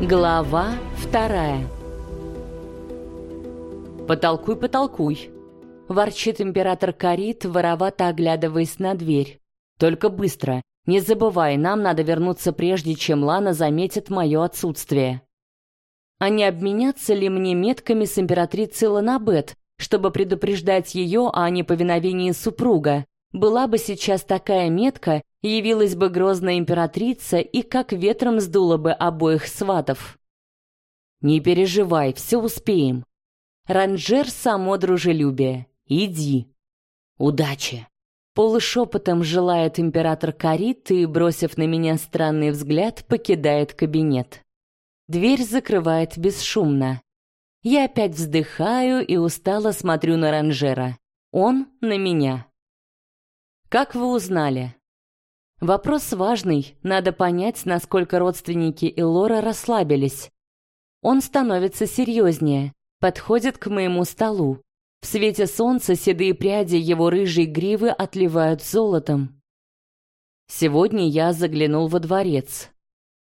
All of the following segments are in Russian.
Глава вторая «Потолкуй, потолкуй!» — ворчит император Карит, воровато оглядываясь на дверь. «Только быстро! Не забывай, нам надо вернуться прежде, чем Лана заметит мое отсутствие». А не обменяться ли мне метками с императрицей Ланабет, чтобы предупреждать ее о неповиновении супруга? Была бы сейчас такая метка, явилась бы грозная императрица и как ветром сдула бы обоих сватов. «Не переживай, все успеем». Ранжер само дружелюбие. «Иди». «Удачи». Полушепотом желает император Карит и, бросив на меня странный взгляд, покидает кабинет. Дверь закрывает бесшумно. Я опять вздыхаю и устало смотрю на Ранжера. Он на меня. Как вы узнали? Вопрос важный, надо понять, насколько родственники Элора расслабились. Он становится серьезнее, подходит к моему столу. В свете солнца седые пряди его рыжей гривы отливают золотом. Сегодня я заглянул во дворец.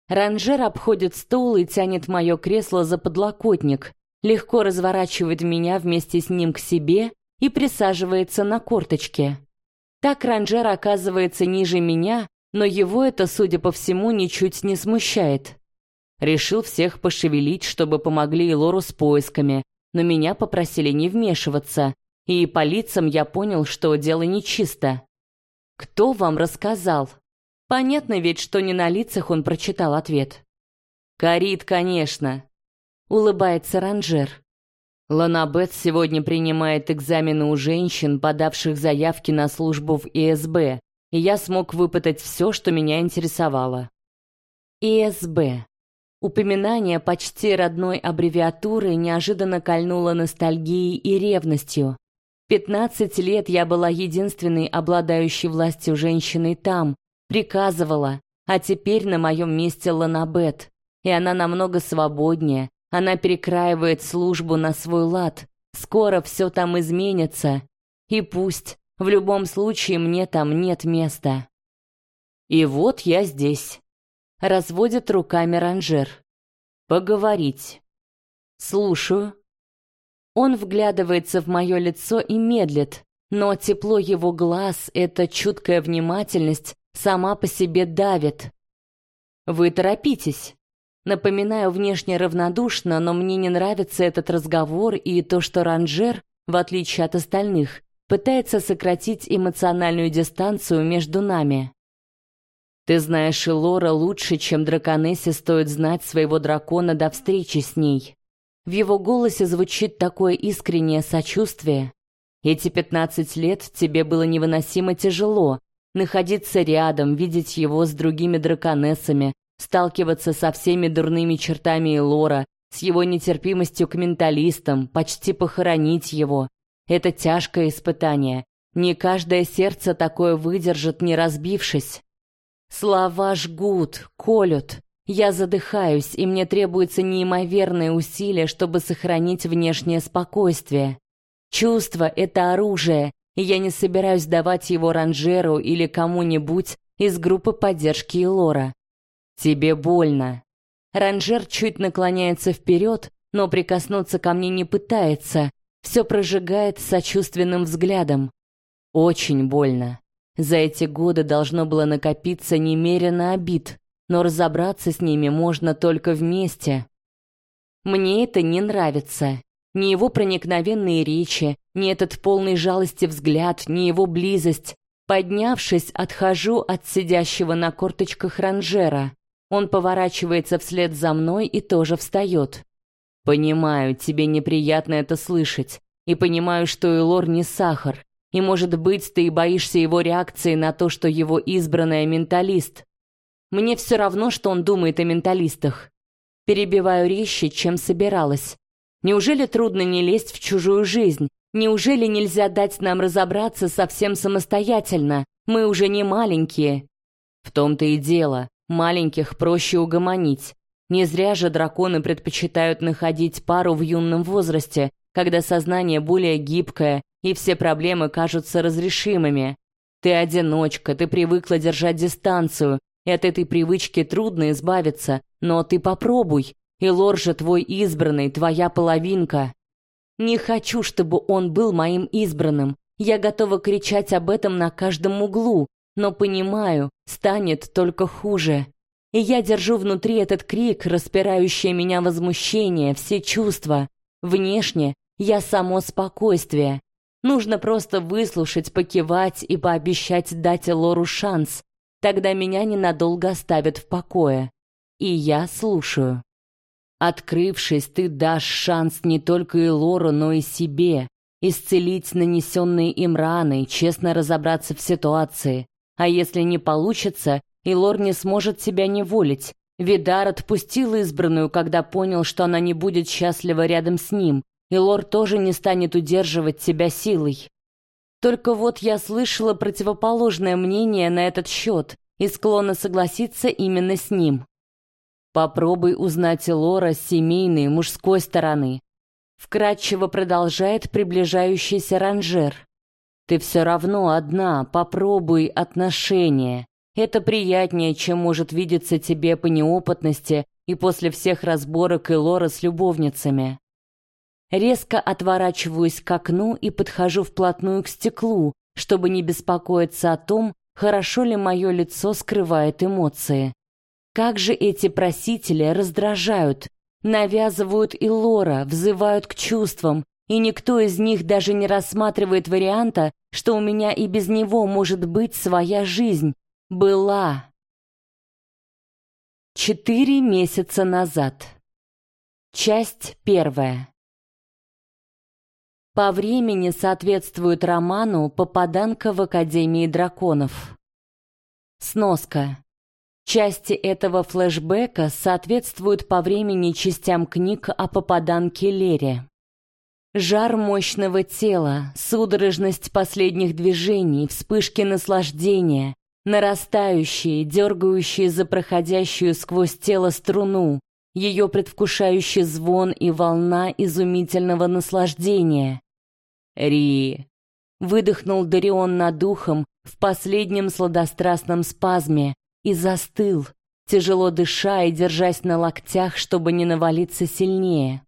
Ранжер обходит стол и тянет мое кресло за подлокотник, легко разворачивает меня вместе с ним к себе и присаживается на корточке. Так Ранжер оказывается ниже меня, но его это, судя по всему, ничуть не смущает. Решил всех пошевелить, чтобы помогли Лору с поисками, но меня попросили не вмешиваться, и по лицам я понял, что дело нечисто. «Кто вам рассказал?» Понятно ведь, что не на лицах он прочитал ответ. «Карит, конечно», — улыбается Ранжер. Ланабет сегодня принимает экзамены у женщин, подавших заявки на службу в ИСБ, и я смог выпытать все, что меня интересовало. ИСБ. Упоминание почти родной аббревиатуры неожиданно кольнуло ностальгией и ревностью. Пятнадцать лет я была единственной обладающей властью женщиной там, приказывала, а теперь на моем месте Ланабет, и она намного свободнее, она перекраивает службу на свой лад. Скоро все там изменится. И пусть, в любом случае мне там нет места. И вот я здесь. Разводит руками ранжер. Поговорить. Слушаю. Он вглядывается в мое лицо и медлит, но тепло его глаз, эта чуткая внимательность сама по себе давит. Вы торопитесь. Напоминаю внешне равнодушно, но мне не нравится этот разговор и то, что Ранжер, в отличие от остальных, пытается сократить эмоциональную дистанцию между нами. Ты знаешь Элора лучше, чем драконессе стоит знать своего дракона до встречи с ней. В его голосе звучит такое искреннее сочувствие. Эти пятнадцать лет тебе было невыносимо тяжело, находиться рядом, видеть его с другими драконессами, сталкиваться со всеми дурными чертами Элора, с его нетерпимостью к менталистам, почти похоронить его. Это тяжкое испытание. Не каждое сердце такое выдержит, не разбившись. Слова жгут, колют. Я задыхаюсь, и мне требуется неимоверное усилие, чтобы сохранить внешнее спокойствие. Чувство — это оружие, и я не собираюсь давать его ранжеру или кому-нибудь из группы поддержки Элора. «Тебе больно». Ранжер чуть наклоняется вперед, но прикоснуться ко мне не пытается, все прожигает сочувственным взглядом. Очень больно. За эти годы должно было накопиться немерено обид, но разобраться с ними можно только вместе. Мне это не нравится. Ни его проникновенные речи, ни этот полный жалости взгляд, ни его близость. Поднявшись, отхожу от сидящего на корточках ранжера. Он поворачивается вслед за мной и тоже встает. Понимаю, тебе неприятно это слышать. И понимаю, что Элор не сахар. И, может быть, ты и боишься его реакции на то, что его избранная менталист. Мне все равно, что он думает о менталистах. Перебиваю резче, чем собиралась. Неужели трудно не лезть в чужую жизнь? Неужели нельзя дать нам разобраться совсем самостоятельно? Мы уже не маленькие. В том-то и дело. Маленьких проще угомонить. Не зря же драконы предпочитают находить пару в юном возрасте, когда сознание более гибкое и все проблемы кажутся разрешимыми. Ты одиночка, ты привыкла держать дистанцию, От этой привычки трудно избавиться, но ты попробуй. И Лор же твой избранный, твоя половинка. Не хочу, чтобы он был моим избранным. Я готова кричать об этом на каждом углу, но понимаю, станет только хуже. И я держу внутри этот крик, распирающий меня возмущение, все чувства. Внешне я само спокойствие. Нужно просто выслушать, покивать и пообещать дать Лору шанс. Тогда меня ненадолго оставят в покое. И я слушаю. Открывшись, ты дашь шанс не только и Лору, но и себе. Исцелить нанесенные им раны, честно разобраться в ситуации. А если не получится, и Лор не сможет себя неволить. Видар отпустил избранную, когда понял, что она не будет счастлива рядом с ним, и Лор тоже не станет удерживать себя силой. Только вот я слышала противоположное мнение на этот счет и склонна согласиться именно с ним. Попробуй узнать Лора с семейной мужской стороны. Вкратчиво продолжает приближающийся ранжер. Ты все равно одна, попробуй отношения. Это приятнее, чем может видеться тебе по неопытности и после всех разборок и лора с любовницами. Резко отворачиваюсь к окну и подхожу вплотную к стеклу, чтобы не беспокоиться о том, хорошо ли мое лицо скрывает эмоции. Как же эти просители раздражают, навязывают и лора, взывают к чувствам, и никто из них даже не рассматривает варианта, что у меня и без него может быть своя жизнь. Была. Четыре месяца назад. Часть первая. По времени соответствует роману «Попаданка в Академии драконов». Сноска. Части этого флешбека соответствуют по времени частям книг о попаданке Лере. Жар мощного тела, судорожность последних движений, вспышки наслаждения, нарастающие, дергающие за проходящую сквозь тело струну, ее предвкушающий звон и волна изумительного наслаждения. «Ри!» — выдохнул Дарион над духом в последнем сладострастном спазме и застыл, тяжело дыша и держась на локтях, чтобы не навалиться сильнее.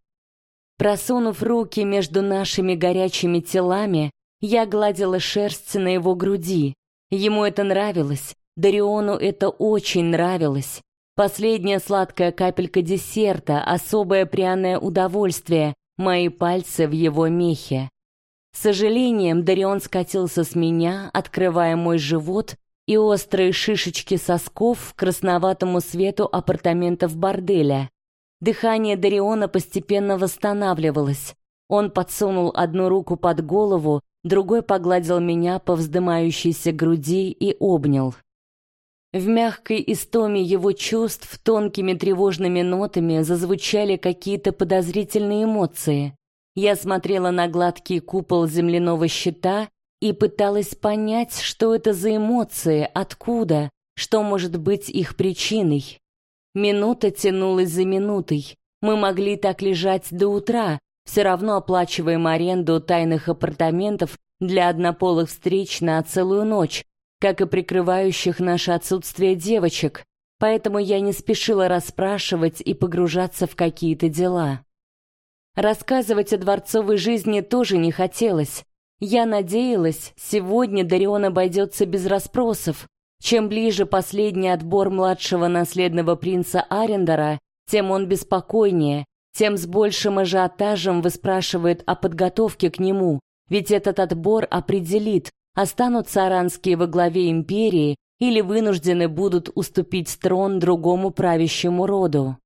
Просунув руки между нашими горячими телами, я гладила шерсть на его груди. Ему это нравилось, Дариону это очень нравилось. Последняя сладкая капелька десерта, особое пряное удовольствие, мои пальцы в его мехе. С сожалением Дарион скатился с меня, открывая мой живот и острые шишечки сосков к красноватому свету апартаментов борделя. Дыхание Дариона постепенно восстанавливалось. Он подсунул одну руку под голову, другой погладил меня по вздымающейся груди и обнял. В мягкой истоме его чувств тонкими тревожными нотами зазвучали какие-то подозрительные эмоции. Я смотрела на гладкий купол земляного щита и пыталась понять, что это за эмоции, откуда, что может быть их причиной. Минута тянулась за минутой. Мы могли так лежать до утра, все равно оплачиваем аренду тайных апартаментов для однополых встреч на целую ночь, как и прикрывающих наше отсутствие девочек, поэтому я не спешила расспрашивать и погружаться в какие-то дела. Рассказывать о дворцовой жизни тоже не хотелось. Я надеялась, сегодня Дарион обойдется без расспросов. Чем ближе последний отбор младшего наследного принца Арендера, тем он беспокойнее, тем с большим ажиотажем выспрашивает о подготовке к нему, ведь этот отбор определит, останутся аранские во главе империи или вынуждены будут уступить трон другому правящему роду.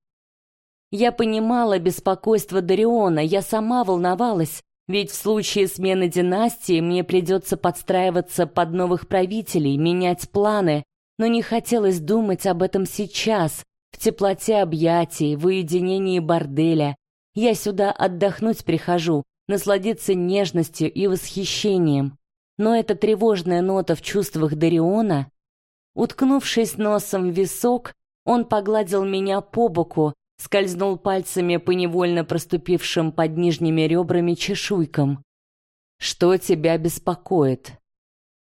Я понимала беспокойство Дариона, я сама волновалась, ведь в случае смены династии мне придется подстраиваться под новых правителей, менять планы, но не хотелось думать об этом сейчас, в теплоте объятий, в уединении борделя. Я сюда отдохнуть прихожу, насладиться нежностью и восхищением но эта тревожная нота в чувствах Дариона... Уткнувшись носом в висок, он погладил меня по боку, скользнул пальцами по невольно проступившим под нижними ребрами чешуйкам. «Что тебя беспокоит?»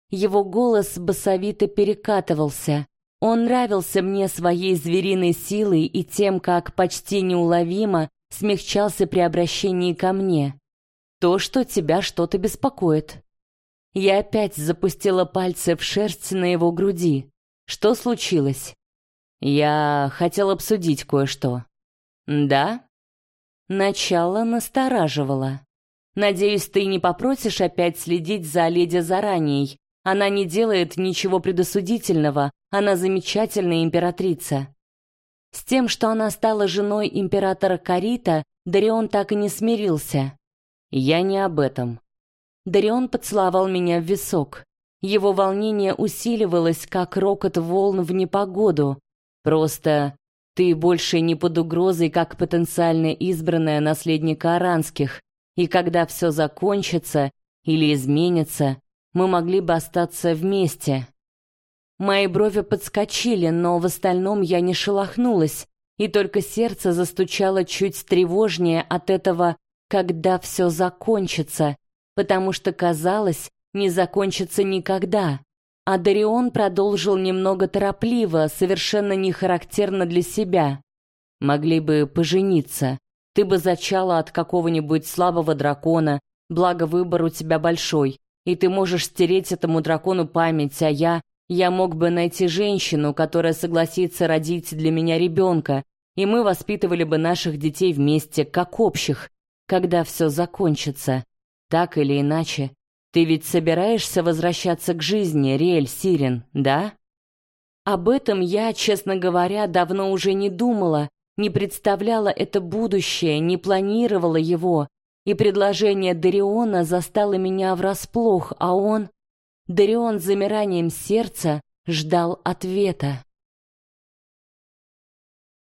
Его голос басовито перекатывался. Он нравился мне своей звериной силой и тем, как почти неуловимо смягчался при обращении ко мне. То, что тебя что-то беспокоит. Я опять запустила пальцы в шерсть на его груди. Что случилось? Я хотел обсудить кое-что. Да? Начало настораживало. Надеюсь, ты не попросишь опять следить за леди заранее. Она не делает ничего предосудительного, она замечательная императрица. С тем, что она стала женой императора Карита, Дарион так и не смирился. Я не об этом. Дарион поцеловал меня в висок. Его волнение усиливалось, как рокот волн в непогоду. Просто ты больше не под угрозой, как потенциально избранная наследника Аранских. И когда все закончится или изменится, мы могли бы остаться вместе. Мои брови подскочили, но в остальном я не шелохнулась, и только сердце застучало чуть тревожнее от этого, когда все закончится, потому что казалось, не закончится никогда. А Дарион продолжил немного торопливо, совершенно не характерно для себя. Могли бы пожениться. Ты бы зачала от какого-нибудь слабого дракона, благо выбор у тебя большой, и ты можешь стереть этому дракону память, а я... Я мог бы найти женщину, которая согласится родить для меня ребенка, и мы воспитывали бы наших детей вместе, как общих, когда все закончится. Так или иначе, ты ведь собираешься возвращаться к жизни, Риэль Сирен, да? Об этом я, честно говоря, давно уже не думала, не представляла это будущее, не планировала его, и предложение Дариона застало меня врасплох, а он... Дарион с замиранием сердца ждал ответа.